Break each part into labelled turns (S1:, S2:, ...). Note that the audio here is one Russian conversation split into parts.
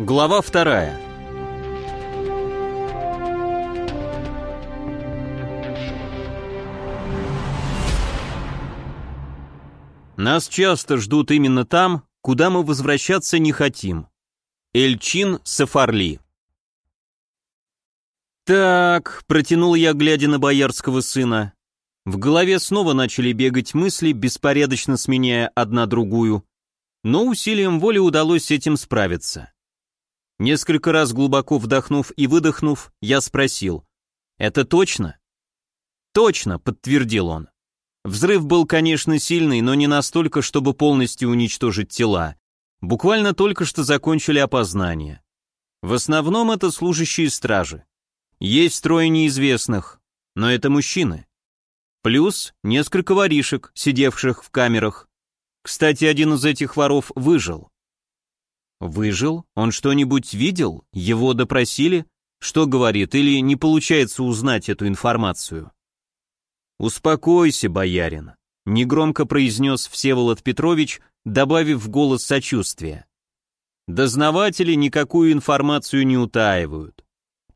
S1: Глава вторая. Нас часто ждут именно там, куда мы возвращаться не хотим. Эльчин Сафарли. Так, протянул я, глядя на боярского сына. В голове снова начали бегать мысли, беспорядочно сменяя одна другую, но усилием воли удалось с этим справиться. Несколько раз глубоко вдохнув и выдохнув, я спросил, «Это точно?» «Точно», — подтвердил он. Взрыв был, конечно, сильный, но не настолько, чтобы полностью уничтожить тела. Буквально только что закончили опознание. В основном это служащие стражи. Есть трое неизвестных, но это мужчины. Плюс несколько воришек, сидевших в камерах. Кстати, один из этих воров выжил. Выжил? Он что-нибудь видел? Его допросили? Что говорит, или не получается узнать эту информацию? «Успокойся, боярин», — негромко произнес Всеволод Петрович, добавив в голос сочувствия. «Дознаватели никакую информацию не утаивают.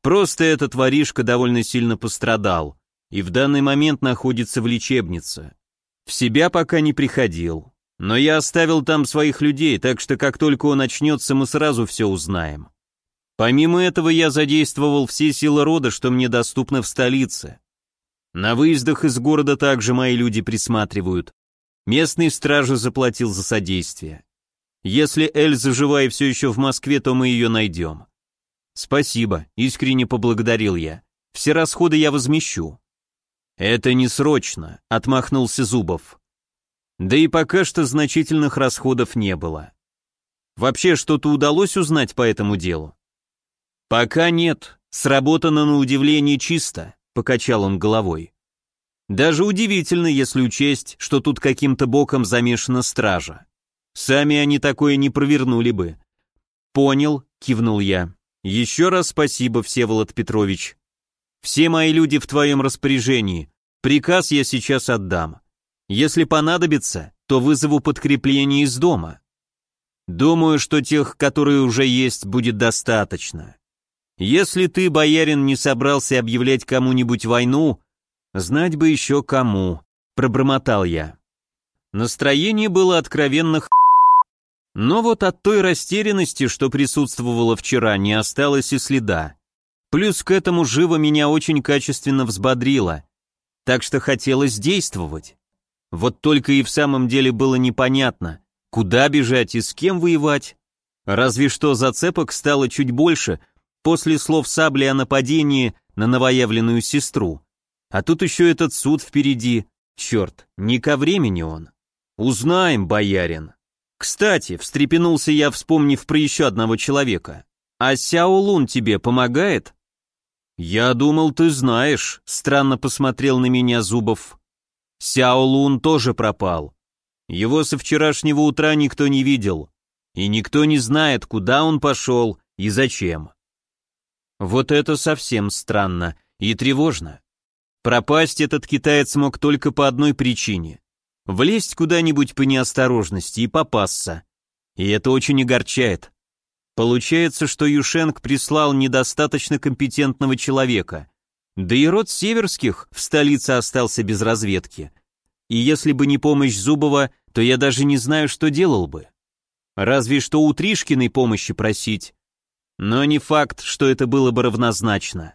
S1: Просто этот воришка довольно сильно пострадал и в данный момент находится в лечебнице. В себя пока не приходил. Но я оставил там своих людей, так что как только он очнется, мы сразу все узнаем. Помимо этого я задействовал все силы рода, что мне доступно в столице. На выездах из города также мои люди присматривают. Местный стража заплатил за содействие. Если Эльза жива и все еще в Москве, то мы ее найдем. Спасибо, искренне поблагодарил я. Все расходы я возмещу. Это не срочно, отмахнулся Зубов. Да и пока что значительных расходов не было. Вообще что-то удалось узнать по этому делу? Пока нет, сработано на удивление чисто, покачал он головой. Даже удивительно, если учесть, что тут каким-то боком замешана стража. Сами они такое не провернули бы. Понял, кивнул я. Еще раз спасибо, Всеволод Петрович. Все мои люди в твоем распоряжении. Приказ я сейчас отдам. Если понадобится, то вызову подкрепление из дома. Думаю, что тех, которые уже есть, будет достаточно. Если ты, боярин, не собрался объявлять кому-нибудь войну, знать бы еще кому, пробормотал я. Настроение было откровенно х... Но вот от той растерянности, что присутствовала вчера, не осталось и следа. Плюс к этому живо меня очень качественно взбодрило, так что хотелось действовать. Вот только и в самом деле было непонятно, куда бежать и с кем воевать. Разве что зацепок стало чуть больше после слов Сабли о нападении на новоявленную сестру. А тут еще этот суд впереди. Черт, не ко времени он. Узнаем, боярин. Кстати, встрепенулся я, вспомнив про еще одного человека. А Сяо Лун тебе помогает? Я думал, ты знаешь, странно посмотрел на меня Зубов. Сяо Лун тоже пропал. Его со вчерашнего утра никто не видел, и никто не знает, куда он пошел и зачем. Вот это совсем странно и тревожно. Пропасть этот китаец мог только по одной причине — влезть куда-нибудь по неосторожности и попасться. И это очень огорчает. Получается, что Юшенк прислал недостаточно компетентного человека, да и род Северских в столице остался без разведки. И если бы не помощь Зубова, то я даже не знаю, что делал бы. Разве что у Тришкиной помощи просить. Но не факт, что это было бы равнозначно.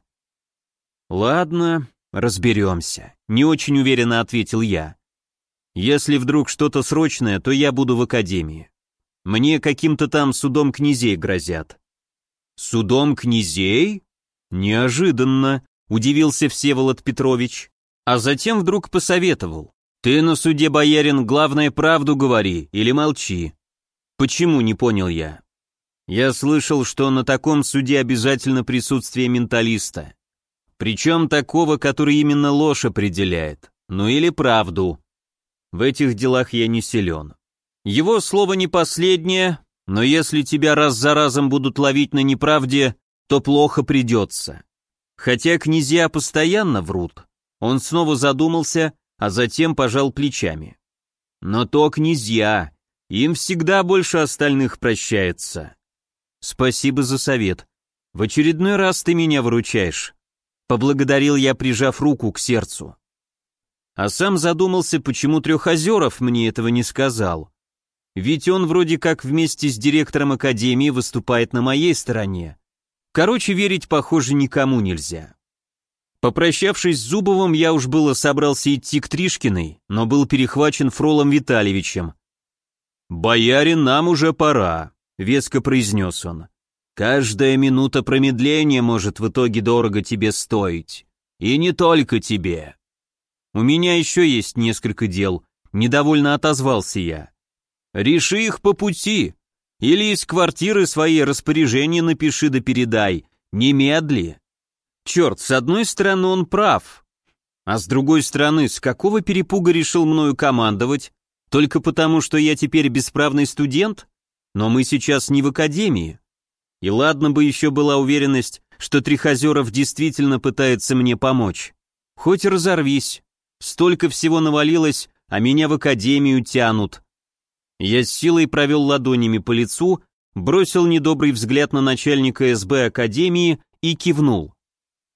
S1: Ладно, разберемся. Не очень уверенно ответил я. Если вдруг что-то срочное, то я буду в академии. Мне каким-то там судом князей грозят. Судом князей? Неожиданно удивился Всеволод Петрович, а затем вдруг посоветовал. «Ты на суде, боярин, главное правду говори или молчи». «Почему?» — не понял я. Я слышал, что на таком суде обязательно присутствие менталиста. Причем такого, который именно ложь определяет, ну или правду. В этих делах я не силен. Его слово не последнее, но если тебя раз за разом будут ловить на неправде, то плохо придется. Хотя князья постоянно врут. Он снова задумался, а затем пожал плечами. Но то князья, им всегда больше остальных прощается. Спасибо за совет. В очередной раз ты меня выручаешь. Поблагодарил я, прижав руку к сердцу. А сам задумался, почему Трехозеров мне этого не сказал. Ведь он вроде как вместе с директором академии выступает на моей стороне. Короче, верить, похоже, никому нельзя. Попрощавшись с Зубовым, я уж было собрался идти к Тришкиной, но был перехвачен Фролом Витальевичем. «Боярин, нам уже пора», — веско произнес он. «Каждая минута промедления может в итоге дорого тебе стоить. И не только тебе». «У меня еще есть несколько дел», — недовольно отозвался я. «Реши их по пути. Или из квартиры свои распоряжения напиши да передай. Немедли». Черт, с одной стороны он прав, а с другой стороны, с какого перепуга решил мною командовать? Только потому, что я теперь бесправный студент? Но мы сейчас не в академии. И ладно бы еще была уверенность, что Трихозеров действительно пытается мне помочь. Хоть разорвись. Столько всего навалилось, а меня в академию тянут. Я с силой провел ладонями по лицу, бросил недобрый взгляд на начальника СБ академии и кивнул.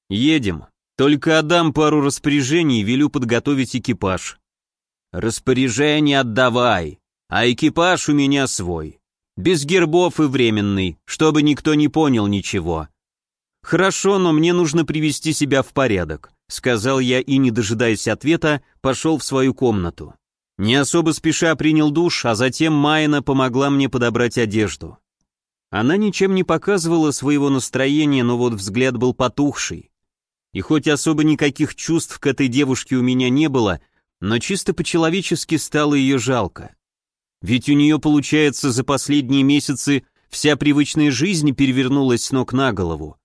S1: «Едем. Только отдам пару распоряжений велю подготовить экипаж». «Распоряжение отдавай, а экипаж у меня свой. Без гербов и временный, чтобы никто не понял ничего». «Хорошо, но мне нужно привести себя в порядок», сказал я и, не дожидаясь ответа, пошел в свою комнату. Не особо спеша принял душ, а затем Майна помогла мне подобрать одежду. Она ничем не показывала своего настроения, но вот взгляд был потухший. И хоть особо никаких чувств к этой девушке у меня не было, но чисто по-человечески стало ее жалко. Ведь у нее, получается, за последние месяцы вся привычная жизнь перевернулась с ног на голову.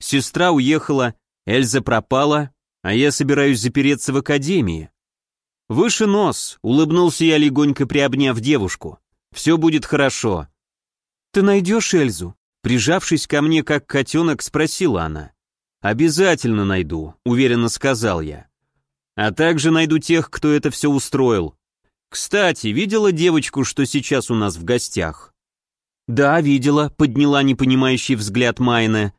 S1: Сестра уехала, Эльза пропала, а я собираюсь запереться в академии. Выше нос, улыбнулся я легонько приобняв девушку. Все будет хорошо. Ты найдешь Эльзу? Прижавшись ко мне, как котенок, спросила она. «Обязательно найду», — уверенно сказал я. «А также найду тех, кто это все устроил. Кстати, видела девочку, что сейчас у нас в гостях?» «Да, видела», — подняла непонимающий взгляд Майна.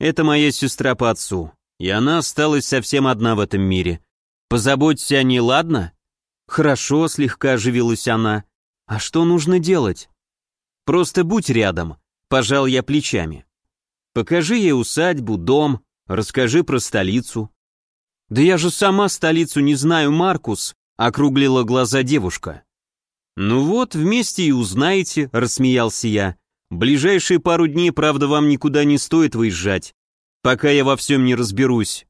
S1: «Это моя сестра по отцу, и она осталась совсем одна в этом мире. Позаботься о ней, ладно?» «Хорошо», — слегка оживилась она. «А что нужно делать?» «Просто будь рядом», — пожал я плечами. Покажи ей усадьбу, дом, расскажи про столицу. Да я же сама столицу не знаю, Маркус, округлила глаза девушка. Ну вот, вместе и узнаете, рассмеялся я. Ближайшие пару дней, правда, вам никуда не стоит выезжать, пока я во всем не разберусь.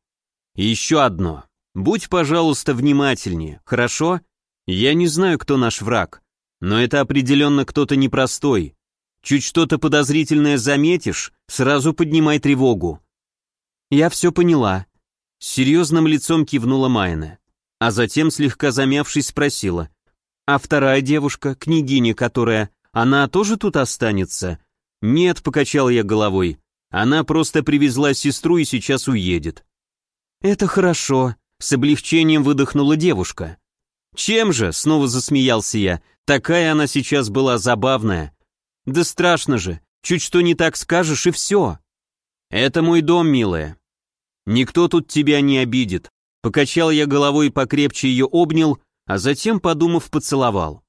S1: Еще одно. Будь, пожалуйста, внимательнее, хорошо? Я не знаю, кто наш враг, но это определенно кто-то непростой. Чуть что-то подозрительное заметишь, сразу поднимай тревогу». «Я все поняла», — с серьезным лицом кивнула Майна, а затем, слегка замявшись, спросила. «А вторая девушка, княгиня, которая, она тоже тут останется?» «Нет», — покачал я головой, — «она просто привезла сестру и сейчас уедет». «Это хорошо», — с облегчением выдохнула девушка. «Чем же?» — снова засмеялся я. «Такая она сейчас была забавная. Да страшно же, чуть что не так скажешь и все. Это мой дом, милая. Никто тут тебя не обидит. Покачал я головой и покрепче ее обнял, а затем, подумав, поцеловал.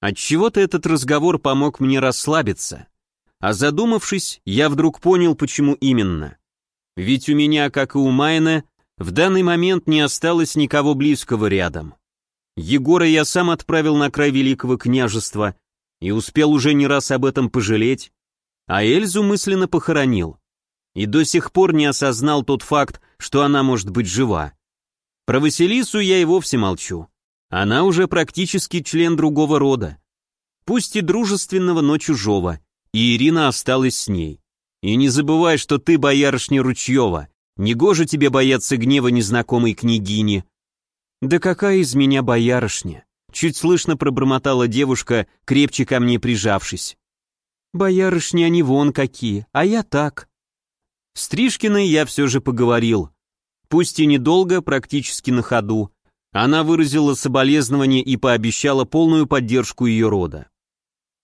S1: Отчего-то этот разговор помог мне расслабиться. А задумавшись, я вдруг понял, почему именно. Ведь у меня, как и у Майна, в данный момент не осталось никого близкого рядом. Егора я сам отправил на край Великого княжества, и успел уже не раз об этом пожалеть, а Эльзу мысленно похоронил. И до сих пор не осознал тот факт, что она может быть жива. Про Василису я и вовсе молчу. Она уже практически член другого рода. Пусть и дружественного, но чужого. И Ирина осталась с ней. И не забывай, что ты боярышня Ручьева. Негоже тебе бояться гнева незнакомой княгини. Да какая из меня боярышня? Чуть слышно пробормотала девушка, крепче ко мне прижавшись. «Боярышни они вон какие, а я так». Стрижкиной я все же поговорил. Пусть и недолго, практически на ходу. Она выразила соболезнование и пообещала полную поддержку ее рода.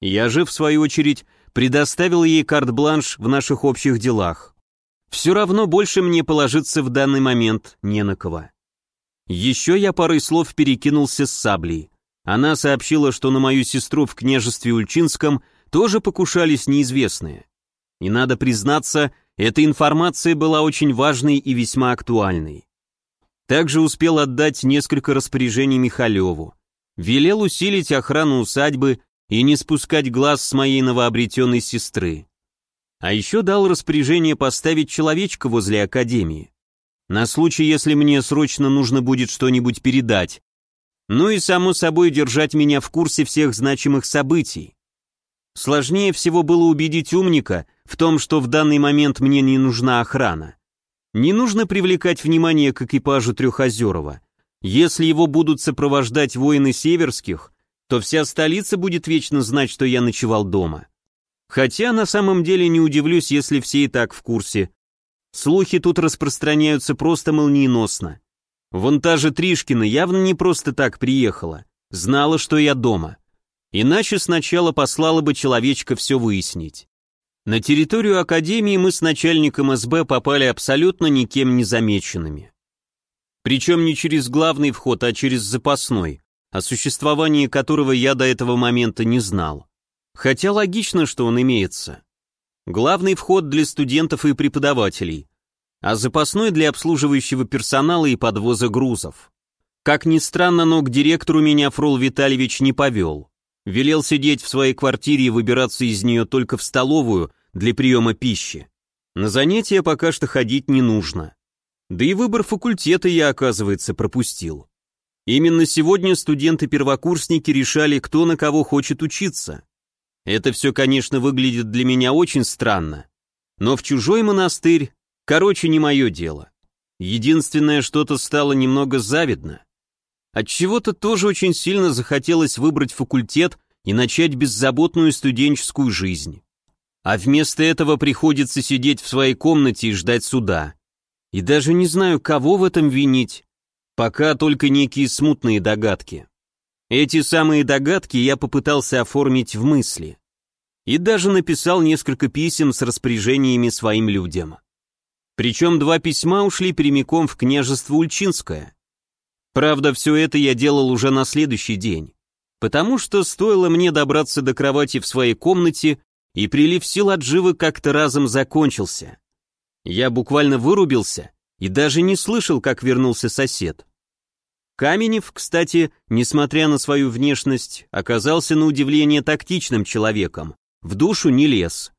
S1: Я же, в свою очередь, предоставил ей карт-бланш в наших общих делах. Все равно больше мне положиться в данный момент не на кого. Еще я парой слов перекинулся с саблей. Она сообщила, что на мою сестру в княжестве Ульчинском тоже покушались неизвестные. И надо признаться, эта информация была очень важной и весьма актуальной. Также успел отдать несколько распоряжений Михалеву. Велел усилить охрану усадьбы и не спускать глаз с моей новообретенной сестры. А еще дал распоряжение поставить человечка возле академии. На случай, если мне срочно нужно будет что-нибудь передать. Ну и, само собой, держать меня в курсе всех значимых событий. Сложнее всего было убедить умника в том, что в данный момент мне не нужна охрана. Не нужно привлекать внимание к экипажу Трехозерова. Если его будут сопровождать воины северских, то вся столица будет вечно знать, что я ночевал дома. Хотя на самом деле не удивлюсь, если все и так в курсе. Слухи тут распространяются просто молниеносно. Вон та же Тришкина явно не просто так приехала. Знала, что я дома. Иначе сначала послала бы человечка все выяснить. На территорию Академии мы с начальником СБ попали абсолютно никем не замеченными. Причем не через главный вход, а через запасной, о существовании которого я до этого момента не знал. Хотя логично, что он имеется. Главный вход для студентов и преподавателей, а запасной для обслуживающего персонала и подвоза грузов. Как ни странно, но к директору меня Фрол Витальевич не повел. Велел сидеть в своей квартире и выбираться из нее только в столовую для приема пищи. На занятия пока что ходить не нужно. Да и выбор факультета я, оказывается, пропустил. Именно сегодня студенты-первокурсники решали, кто на кого хочет учиться. Это все, конечно, выглядит для меня очень странно. Но в чужой монастырь, короче, не мое дело. Единственное, что-то стало немного завидно. От чего то тоже очень сильно захотелось выбрать факультет и начать беззаботную студенческую жизнь. А вместо этого приходится сидеть в своей комнате и ждать суда. И даже не знаю, кого в этом винить. Пока только некие смутные догадки. Эти самые догадки я попытался оформить в мысли. И даже написал несколько писем с распоряжениями своим людям. Причем два письма ушли прямиком в княжество Ульчинское. Правда, все это я делал уже на следующий день, потому что стоило мне добраться до кровати в своей комнате, и прилив сил от живы как-то разом закончился. Я буквально вырубился и даже не слышал, как вернулся сосед. Каменев, кстати, несмотря на свою внешность, оказался на удивление тактичным человеком, в душу не лез.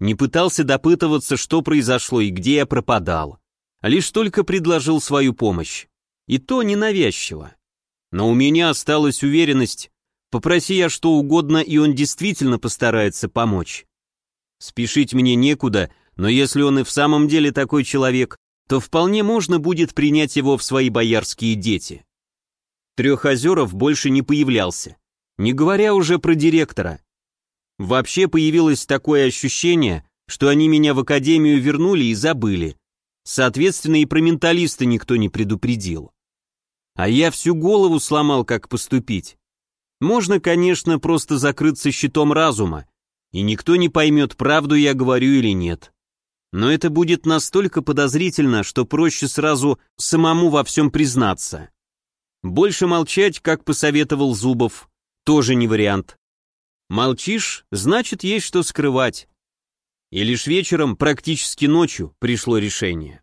S1: Не пытался допытываться, что произошло и где я пропадал, лишь только предложил свою помощь. И то ненавязчиво. Но у меня осталась уверенность, попроси я что угодно, и он действительно постарается помочь. Спешить мне некуда, но если он и в самом деле такой человек, то вполне можно будет принять его в свои боярские дети. Трехозеров больше не появлялся, не говоря уже про директора. Вообще появилось такое ощущение, что они меня в академию вернули и забыли. Соответственно, и про менталиста никто не предупредил. А я всю голову сломал, как поступить. Можно, конечно, просто закрыться щитом разума, и никто не поймет, правду я говорю или нет. Но это будет настолько подозрительно, что проще сразу самому во всем признаться. Больше молчать, как посоветовал Зубов, тоже не вариант. Молчишь, значит, есть что скрывать. И лишь вечером, практически ночью, пришло решение.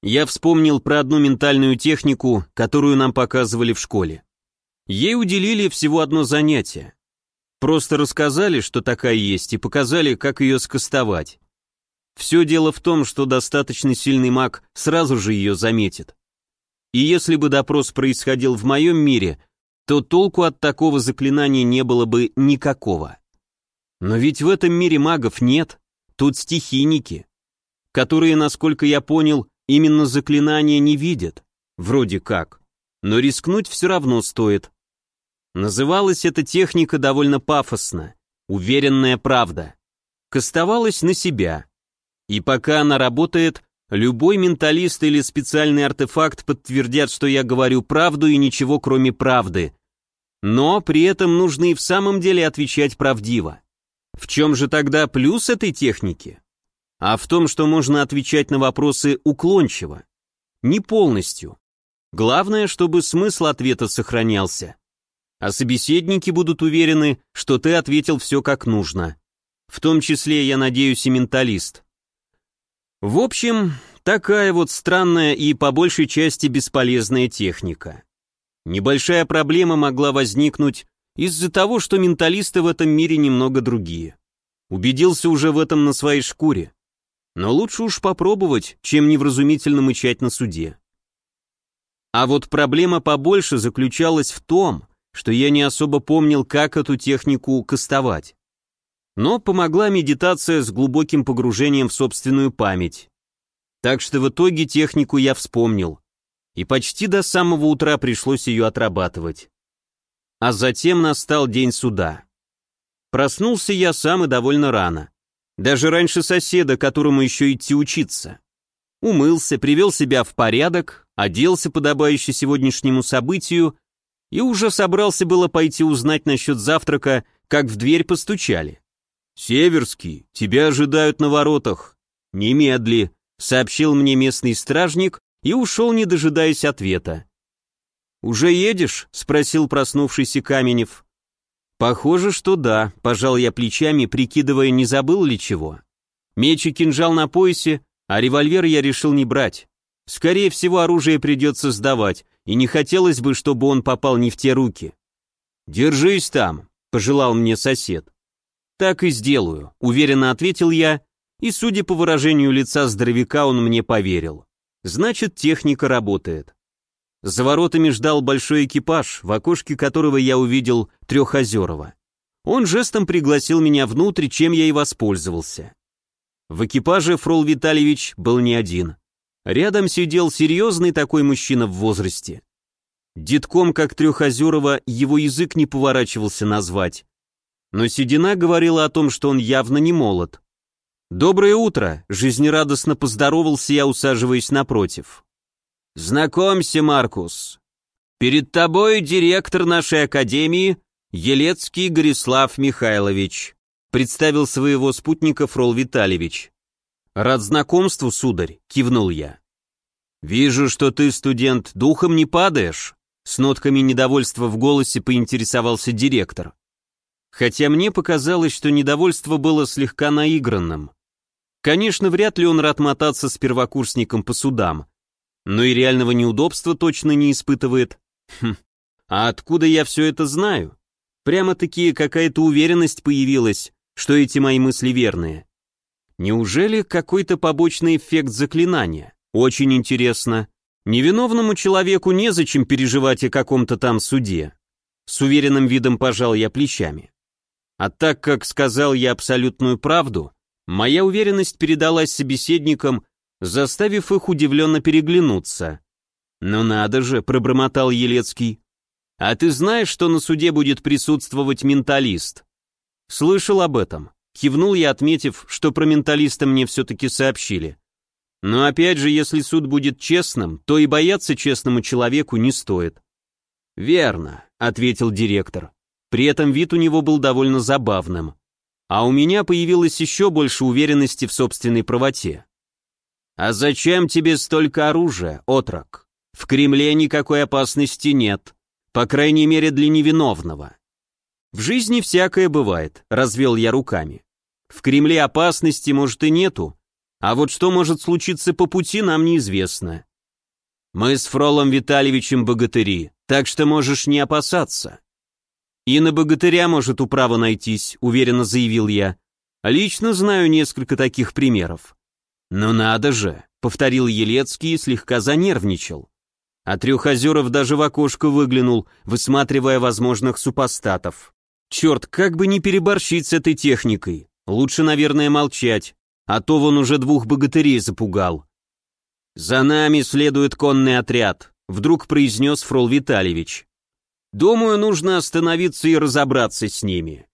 S1: Я вспомнил про одну ментальную технику, которую нам показывали в школе. Ей уделили всего одно занятие. Просто рассказали, что такая есть, и показали, как ее скостовать. Все дело в том, что достаточно сильный маг сразу же ее заметит. И если бы допрос происходил в моем мире, то толку от такого заклинания не было бы никакого. Но ведь в этом мире магов нет, тут стихийники, которые, насколько я понял, именно заклинания не видят, вроде как, но рискнуть все равно стоит. Называлась эта техника довольно пафосно, уверенная правда. Кастовалась на себя. И пока она работает, Любой менталист или специальный артефакт подтвердят, что я говорю правду и ничего кроме правды. Но при этом нужно и в самом деле отвечать правдиво. В чем же тогда плюс этой техники? А в том, что можно отвечать на вопросы уклончиво. Не полностью. Главное, чтобы смысл ответа сохранялся. А собеседники будут уверены, что ты ответил все как нужно. В том числе, я надеюсь, и менталист. В общем, такая вот странная и по большей части бесполезная техника. Небольшая проблема могла возникнуть из-за того, что менталисты в этом мире немного другие. Убедился уже в этом на своей шкуре. Но лучше уж попробовать, чем невразумительно мычать на суде. А вот проблема побольше заключалась в том, что я не особо помнил, как эту технику кастовать. Но помогла медитация с глубоким погружением в собственную память. Так что в итоге технику я вспомнил. И почти до самого утра пришлось ее отрабатывать. А затем настал день суда. Проснулся я сам и довольно рано. Даже раньше соседа, которому еще идти учиться. Умылся, привел себя в порядок, оделся подобающе сегодняшнему событию и уже собрался было пойти узнать насчет завтрака, как в дверь постучали. «Северский, тебя ожидают на воротах. Немедли», — сообщил мне местный стражник и ушел, не дожидаясь ответа. «Уже едешь?» — спросил проснувшийся Каменев. «Похоже, что да», — пожал я плечами, прикидывая, не забыл ли чего. Меч и кинжал на поясе, а револьвер я решил не брать. Скорее всего, оружие придется сдавать, и не хотелось бы, чтобы он попал не в те руки. «Держись там», — пожелал мне сосед. «Так и сделаю», — уверенно ответил я, и, судя по выражению лица здоровяка, он мне поверил. Значит, техника работает. За воротами ждал большой экипаж, в окошке которого я увидел Трехозерова. Он жестом пригласил меня внутрь, чем я и воспользовался. В экипаже Фрол Витальевич был не один. Рядом сидел серьезный такой мужчина в возрасте. Детком, как Трехозерова, его язык не поворачивался назвать. Но седина говорила о том, что он явно не молод. «Доброе утро!» — жизнерадостно поздоровался я, усаживаясь напротив. «Знакомься, Маркус. Перед тобой директор нашей академии Елецкий Горислав Михайлович», — представил своего спутника Фрол Витальевич. «Рад знакомству, сударь», — кивнул я. «Вижу, что ты, студент, духом не падаешь», — с нотками недовольства в голосе поинтересовался директор. Хотя мне показалось, что недовольство было слегка наигранным. Конечно, вряд ли он рад мотаться с первокурсником по судам, но и реального неудобства точно не испытывает. Хм, а откуда я все это знаю? Прямо-таки какая-то уверенность появилась, что эти мои мысли верные. Неужели какой-то побочный эффект заклинания? Очень интересно. Невиновному человеку незачем переживать о каком-то там суде. С уверенным видом пожал я плечами. А так как сказал я абсолютную правду, моя уверенность передалась собеседникам, заставив их удивленно переглянуться. «Ну надо же», — пробормотал Елецкий. «А ты знаешь, что на суде будет присутствовать менталист?» «Слышал об этом. Кивнул я, отметив, что про менталиста мне все-таки сообщили. Но опять же, если суд будет честным, то и бояться честному человеку не стоит. «Верно», — ответил директор. При этом вид у него был довольно забавным. А у меня появилось еще больше уверенности в собственной правоте. «А зачем тебе столько оружия, отрок? В Кремле никакой опасности нет, по крайней мере для невиновного». «В жизни всякое бывает», — развел я руками. В Кремле опасности, может, и нету, а вот что может случиться по пути, нам неизвестно. Мы с Фролом Витальевичем богатыри, так что можешь не опасаться. И на богатыря может управа найтись, уверенно заявил я. Лично знаю несколько таких примеров. Но надо же, повторил Елецкий и слегка занервничал. А Трехозеров даже в окошко выглянул, высматривая возможных супостатов. Черт, как бы не переборщить с этой техникой. Лучше, наверное, молчать, а то вон уже двух богатырей запугал. «За нами следует конный отряд», — вдруг произнес Фрол Витальевич. «Думаю, нужно остановиться и разобраться с ними.